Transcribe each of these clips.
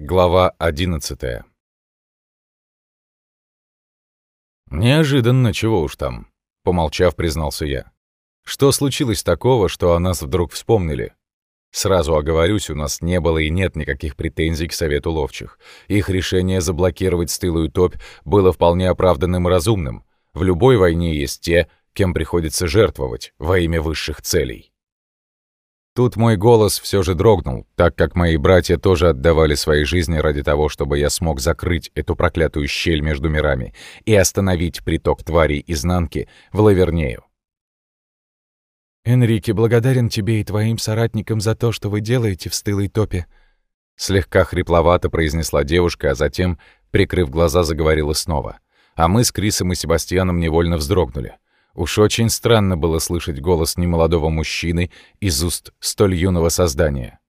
Глава 11 «Неожиданно, чего уж там», — помолчав, признался я. «Что случилось такого, что о нас вдруг вспомнили? Сразу оговорюсь, у нас не было и нет никаких претензий к Совету Ловчих. Их решение заблокировать стылую топь было вполне оправданным и разумным. В любой войне есть те, кем приходится жертвовать во имя высших целей. Тут мой голос все же дрогнул, так как мои братья тоже отдавали свои жизни ради того, чтобы я смог закрыть эту проклятую щель между мирами и остановить приток тварей изнанки в Лавернею. «Энрике, благодарен тебе и твоим соратникам за то, что вы делаете в стылой топе», слегка хрипловато произнесла девушка, а затем, прикрыв глаза, заговорила снова. А мы с Крисом и Себастьяном невольно вздрогнули. Уж очень странно было слышать голос немолодого мужчины из уст столь юного создания.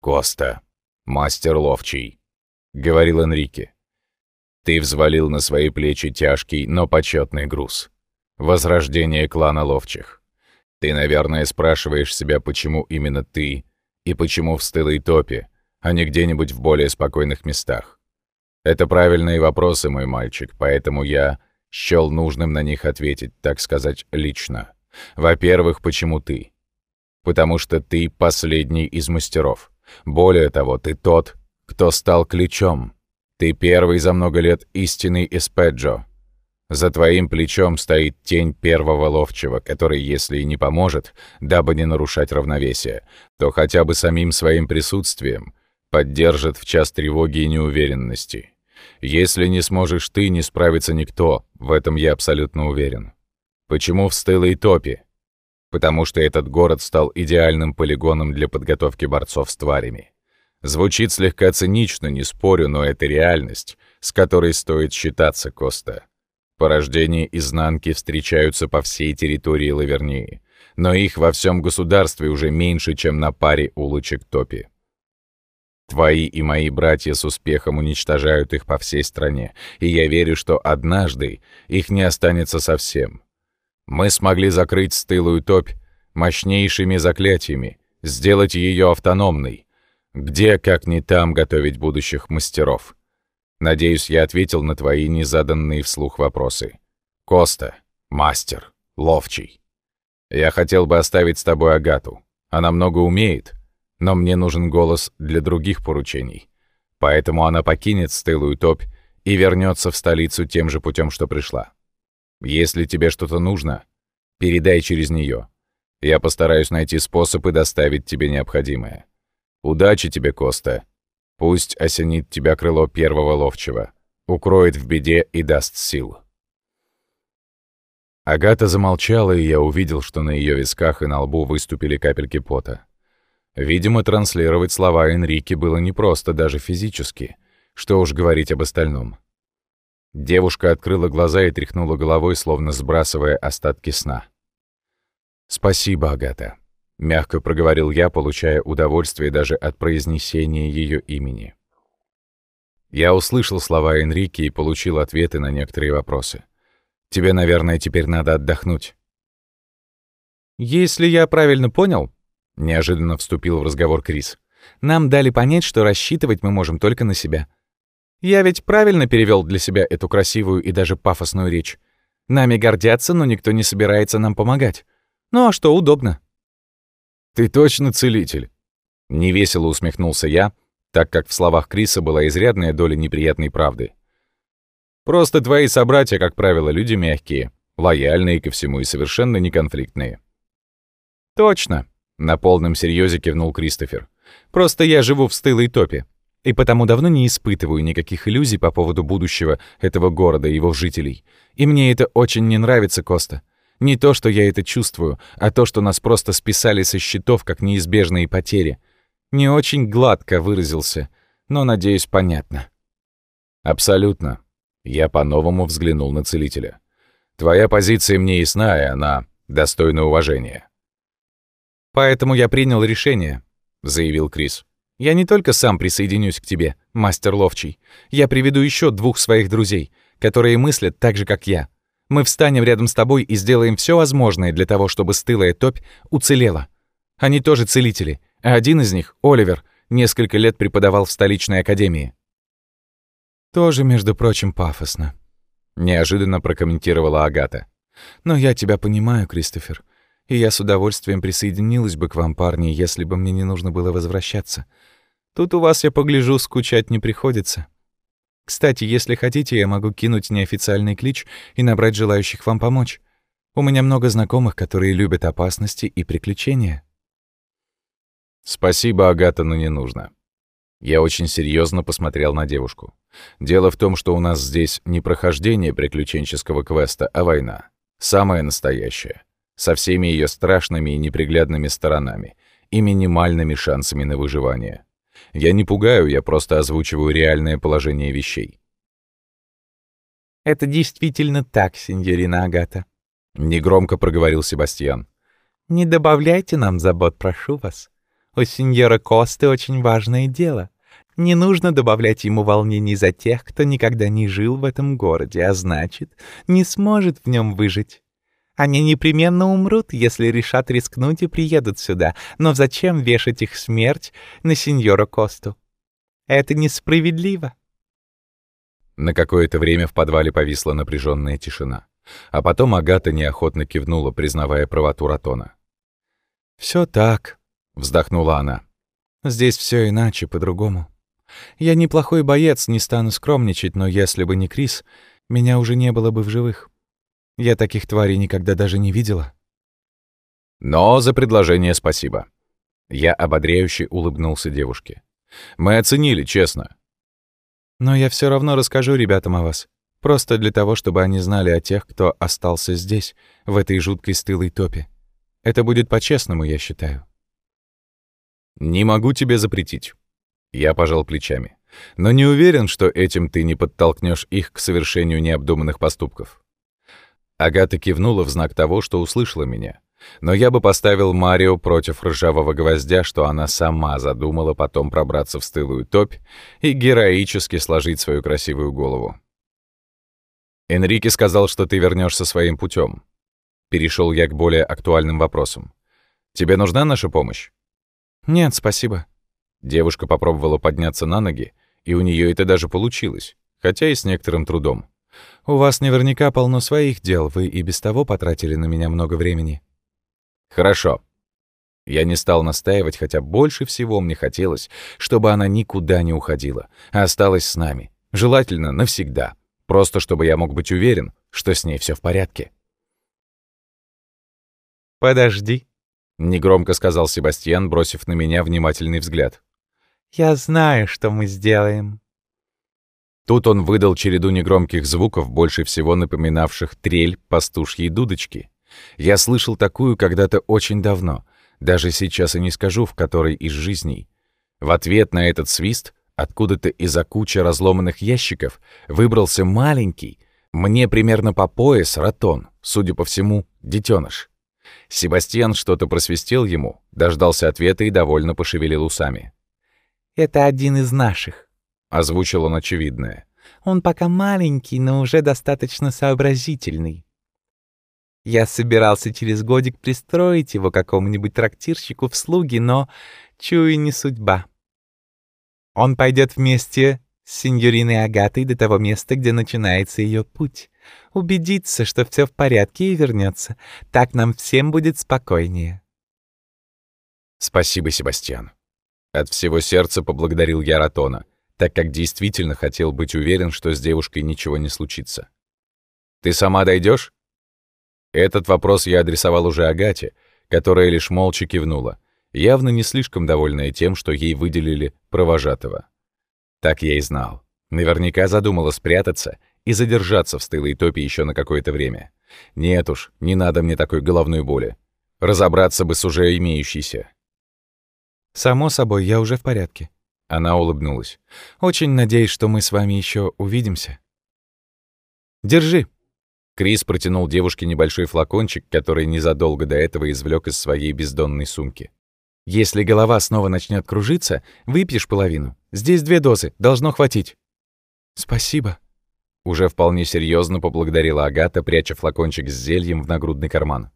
«Коста, мастер ловчий», — говорил Энрике. «Ты взвалил на свои плечи тяжкий, но почетный груз. Возрождение клана ловчих. Ты, наверное, спрашиваешь себя, почему именно ты и почему в стылой топе, а не где-нибудь в более спокойных местах. Это правильные вопросы, мой мальчик, поэтому я счел нужным на них ответить, так сказать, лично. Во-первых, почему ты? Потому что ты последний из мастеров. Более того, ты тот, кто стал ключом. Ты первый за много лет истинный Эспеджо. За твоим плечом стоит тень первого ловчего, который, если и не поможет, дабы не нарушать равновесие, то хотя бы самим своим присутствием поддержит в час тревоги и неуверенности. Если не сможешь ты, не справится никто, в этом я абсолютно уверен. Почему в стылой топе? Потому что этот город стал идеальным полигоном для подготовки борцов с тварями. Звучит слегка цинично, не спорю, но это реальность, с которой стоит считаться, Коста. Порождения изнанки встречаются по всей территории Лавернии, но их во всем государстве уже меньше, чем на паре улочек Топи. Твои и мои братья с успехом уничтожают их по всей стране, и я верю, что однажды их не останется совсем. Мы смогли закрыть стылую топь мощнейшими заклятиями, сделать ее автономной. Где, как не там, готовить будущих мастеров? Надеюсь, я ответил на твои незаданные вслух вопросы. Коста, мастер, ловчий. Я хотел бы оставить с тобой Агату. Она много умеет, но мне нужен голос для других поручений. Поэтому она покинет стылую топь и вернется в столицу тем же путем, что пришла. Если тебе что-то нужно, передай через нее. Я постараюсь найти способ и доставить тебе необходимое. Удачи тебе, Коста. Пусть осенит тебя крыло первого ловчего, укроет в беде и даст сил. Агата замолчала, и я увидел, что на ее висках и на лбу выступили капельки пота. Видимо, транслировать слова Энрике было непросто даже физически. Что уж говорить об остальном. Девушка открыла глаза и тряхнула головой, словно сбрасывая остатки сна. «Спасибо, Агата», — мягко проговорил я, получая удовольствие даже от произнесения ее имени. Я услышал слова Энрике и получил ответы на некоторые вопросы. «Тебе, наверное, теперь надо отдохнуть». «Если я правильно понял», — неожиданно вступил в разговор Крис. «Нам дали понять, что рассчитывать мы можем только на себя. Я ведь правильно перевел для себя эту красивую и даже пафосную речь. Нами гордятся, но никто не собирается нам помогать. Ну а что, удобно». «Ты точно целитель?» Невесело усмехнулся я, так как в словах Криса была изрядная доля неприятной правды. «Просто твои собратья, как правило, люди мягкие, лояльные ко всему и совершенно неконфликтные». «Точно», на полном серьезе кивнул Кристофер. «Просто я живу в стылой топе, и потому давно не испытываю никаких иллюзий по поводу будущего этого города и его жителей. И мне это очень не нравится, Коста. Не то, что я это чувствую, а то, что нас просто списали со счетов как неизбежные потери. Не очень гладко выразился, но, надеюсь, понятно». «Абсолютно». Я по-новому взглянул на целителя. «Твоя позиция мне ясна, и она достойна уважения». «Поэтому я принял решение», — заявил Крис. «Я не только сам присоединюсь к тебе, мастер ловчий. Я приведу еще двух своих друзей, которые мыслят так же, как я. Мы встанем рядом с тобой и сделаем все возможное для того, чтобы стылая топь уцелела. Они тоже целители, а один из них, Оливер, Несколько лет преподавал в столичной академии». «Тоже, между прочим, пафосно», — неожиданно прокомментировала Агата. «Но я тебя понимаю, Кристофер, и я с удовольствием присоединилась бы к вам, парни, если бы мне не нужно было возвращаться. Тут у вас, я погляжу, скучать не приходится. Кстати, если хотите, я могу кинуть неофициальный клич и набрать желающих вам помочь. У меня много знакомых, которые любят опасности и приключения». «Спасибо, Агата, но не нужно». Я очень серьезно посмотрел на девушку. Дело в том, что у нас здесь не прохождение приключенческого квеста, а война. Самая настоящая. Со всеми ее страшными и неприглядными сторонами и минимальными шансами на выживание. Я не пугаю, я просто озвучиваю реальное положение вещей. «Это действительно так, сеньорина Агата», — негромко проговорил Себастьян. «Не добавляйте нам забот, прошу вас. У сеньора Косты очень важное дело. Не нужно добавлять ему волнений за тех, кто никогда не жил в этом городе, а значит, не сможет в нем выжить. Они непременно умрут, если решат рискнуть и приедут сюда. Но зачем вешать их смерть на сеньора Косту? Это несправедливо. На какое-то время в подвале повисла напряженная тишина. А потом Агата неохотно кивнула, признавая правоту Ратона. Все так», — вздохнула она. «Здесь все иначе, по-другому. Я неплохой боец, не стану скромничать, но если бы не Крис, меня уже не было бы в живых. Я таких тварей никогда даже не видела». «Но за предложение спасибо». Я ободряюще улыбнулся девушке. «Мы оценили, честно». «Но я все равно расскажу ребятам о вас. Просто для того, чтобы они знали о тех, кто остался здесь, в этой жуткой стылой топе. Это будет по-честному, я считаю». «Не могу тебе запретить». Я пожал плечами. «Но не уверен, что этим ты не подтолкнешь их к совершению необдуманных поступков». Агата кивнула в знак того, что услышала меня. Но я бы поставил Марио против ржавого гвоздя, что она сама задумала потом пробраться в стылую топь и героически сложить свою красивую голову. «Энрике сказал, что ты вернешься своим путем. Перешел я к более актуальным вопросам. «Тебе нужна наша помощь?» «Нет, спасибо». Девушка попробовала подняться на ноги, и у нее это даже получилось, хотя и с некоторым трудом. «У вас наверняка полно своих дел, вы и без того потратили на меня много времени». «Хорошо». Я не стал настаивать, хотя больше всего мне хотелось, чтобы она никуда не уходила, а осталась с нами, желательно навсегда, просто чтобы я мог быть уверен, что с ней все в порядке. «Подожди», Негромко сказал Себастьян, бросив на меня внимательный взгляд. «Я знаю, что мы сделаем». Тут он выдал череду негромких звуков, больше всего напоминавших трель пастушьей дудочки. Я слышал такую когда-то очень давно, даже сейчас и не скажу, в которой из жизней. В ответ на этот свист, откуда-то из-за кучи разломанных ящиков, выбрался маленький, мне примерно по пояс, ратон, судя по всему, детеныш. Себастьян что-то просвистел ему, дождался ответа и довольно пошевелил усами. «Это один из наших», — озвучил он очевидное. «Он пока маленький, но уже достаточно сообразительный. Я собирался через годик пристроить его какому-нибудь трактирщику в слуги, но, чую, не судьба. Он пойдет вместе с сеньориной Агатой до того места, где начинается ее путь убедиться, что все в порядке и вернется. Так нам всем будет спокойнее. Спасибо, Себастьян. От всего сердца поблагодарил я Ратона, так как действительно хотел быть уверен, что с девушкой ничего не случится. Ты сама дойдешь? Этот вопрос я адресовал уже Агате, которая лишь молча кивнула, явно не слишком довольная тем, что ей выделили провожатого. Так я и знал. Наверняка задумала спрятаться и задержаться в стылой топе еще на какое-то время. Нет уж, не надо мне такой головной боли. Разобраться бы с уже имеющейся. «Само собой, я уже в порядке». Она улыбнулась. «Очень надеюсь, что мы с вами еще увидимся». «Держи». Крис протянул девушке небольшой флакончик, который незадолго до этого извлек из своей бездонной сумки. «Если голова снова начнет кружиться, выпьешь половину. Здесь две дозы, должно хватить». «Спасибо», уже вполне серьезно поблагодарила Агата, пряча флакончик с зельем в нагрудный карман.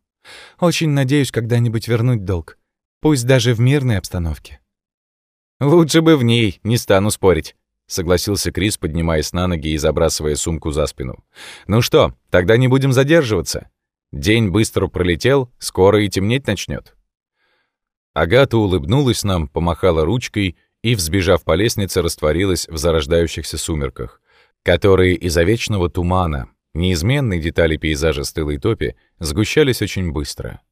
«Очень надеюсь когда-нибудь вернуть долг. Пусть даже в мирной обстановке». «Лучше бы в ней, не стану спорить», — согласился Крис, поднимаясь на ноги и забрасывая сумку за спину. «Ну что, тогда не будем задерживаться. День быстро пролетел, скоро и темнеть начнет. Агата улыбнулась нам, помахала ручкой и, взбежав по лестнице, растворилась в зарождающихся сумерках, которые из-за вечного тумана, неизменной детали пейзажа стылой топи, сгущались очень быстро.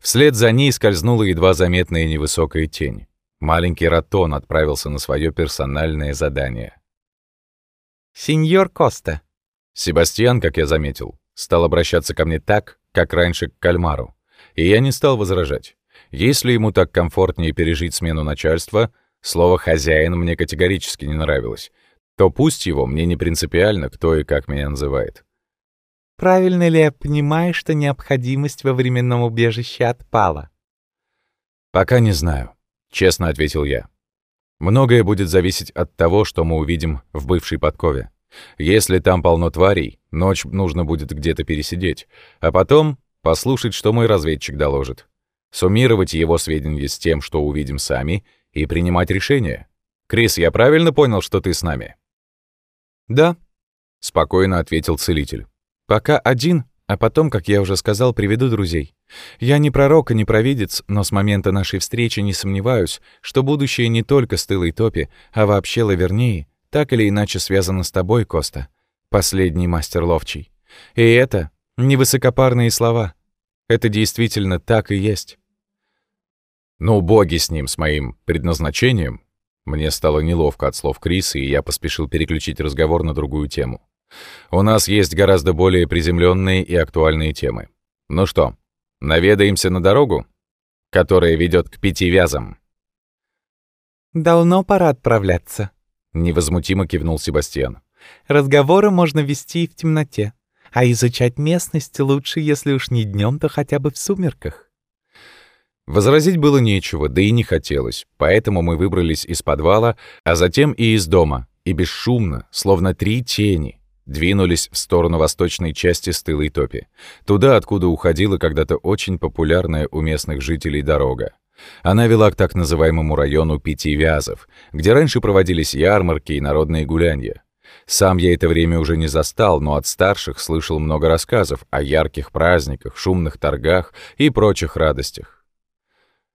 Вслед за ней скользнула едва заметная невысокая тень. Маленький Ратон отправился на свое персональное задание. «Сеньор Коста». Себастьян, как я заметил, стал обращаться ко мне так, как раньше к кальмару. И я не стал возражать. Если ему так комфортнее пережить смену начальства, слово «хозяин» мне категорически не нравилось, то пусть его, мне не принципиально, кто и как меня называет. «Правильно ли я понимаю, что необходимость во временном убежище отпала?» «Пока не знаю», — честно ответил я. «Многое будет зависеть от того, что мы увидим в бывшей подкове. Если там полно тварей, ночь нужно будет где-то пересидеть, а потом послушать, что мой разведчик доложит. Суммировать его сведения с тем, что увидим сами, и принимать решение. Крис, я правильно понял, что ты с нами? Да, спокойно ответил целитель. Пока один, а потом, как я уже сказал, приведу друзей. Я не пророк и не провидец, но с момента нашей встречи не сомневаюсь, что будущее не только с тылой топи, а вообще лавернее, так или иначе связано с тобой, Коста, последний мастер ловчий. И это не высокопарные слова. Это действительно так и есть. Ну, боги с ним, с моим предназначением. Мне стало неловко от слов Криса, и я поспешил переключить разговор на другую тему. У нас есть гораздо более приземленные и актуальные темы. Ну что, наведаемся на дорогу, которая ведет к пяти вязам? «Давно пора отправляться», Невозмутимо кивнул Себастьян. Разговоры можно вести и в темноте, а изучать местность лучше, если уж не днем, то хотя бы в сумерках. Возразить было нечего, да и не хотелось, поэтому мы выбрались из подвала, а затем и из дома, и бесшумно, словно три тени, двинулись в сторону восточной части стылой топи, туда, откуда уходила когда-то очень популярная у местных жителей дорога. Она вела к так называемому району Пяти Вязов, где раньше проводились ярмарки и народные гулянья. Сам я это время уже не застал, но от старших слышал много рассказов о ярких праздниках, шумных торгах и прочих радостях.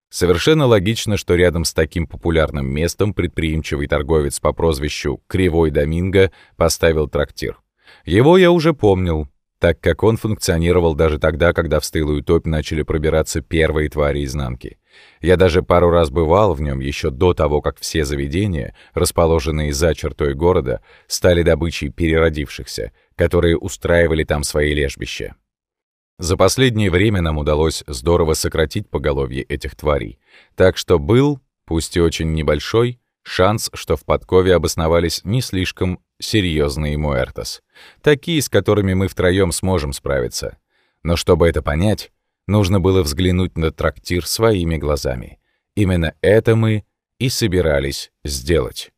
Совершенно логично, что рядом с таким популярным местом предприимчивый торговец по прозвищу Кривой Доминго поставил трактир. Его я уже помнил, так как он функционировал даже тогда, когда в стылую топь начали пробираться первые твари изнанки. Я даже пару раз бывал в нем еще до того, как все заведения, расположенные за чертой города, стали добычей переродившихся, которые устраивали там свои лежбища. За последнее время нам удалось здорово сократить поголовье этих тварей, так что был, пусть и очень небольшой, шанс, что в подкове обосновались не слишком серьезные Муэртос, такие, с которыми мы втроем сможем справиться. Но чтобы это понять, нужно было взглянуть на трактир своими глазами. Именно это мы и собирались сделать.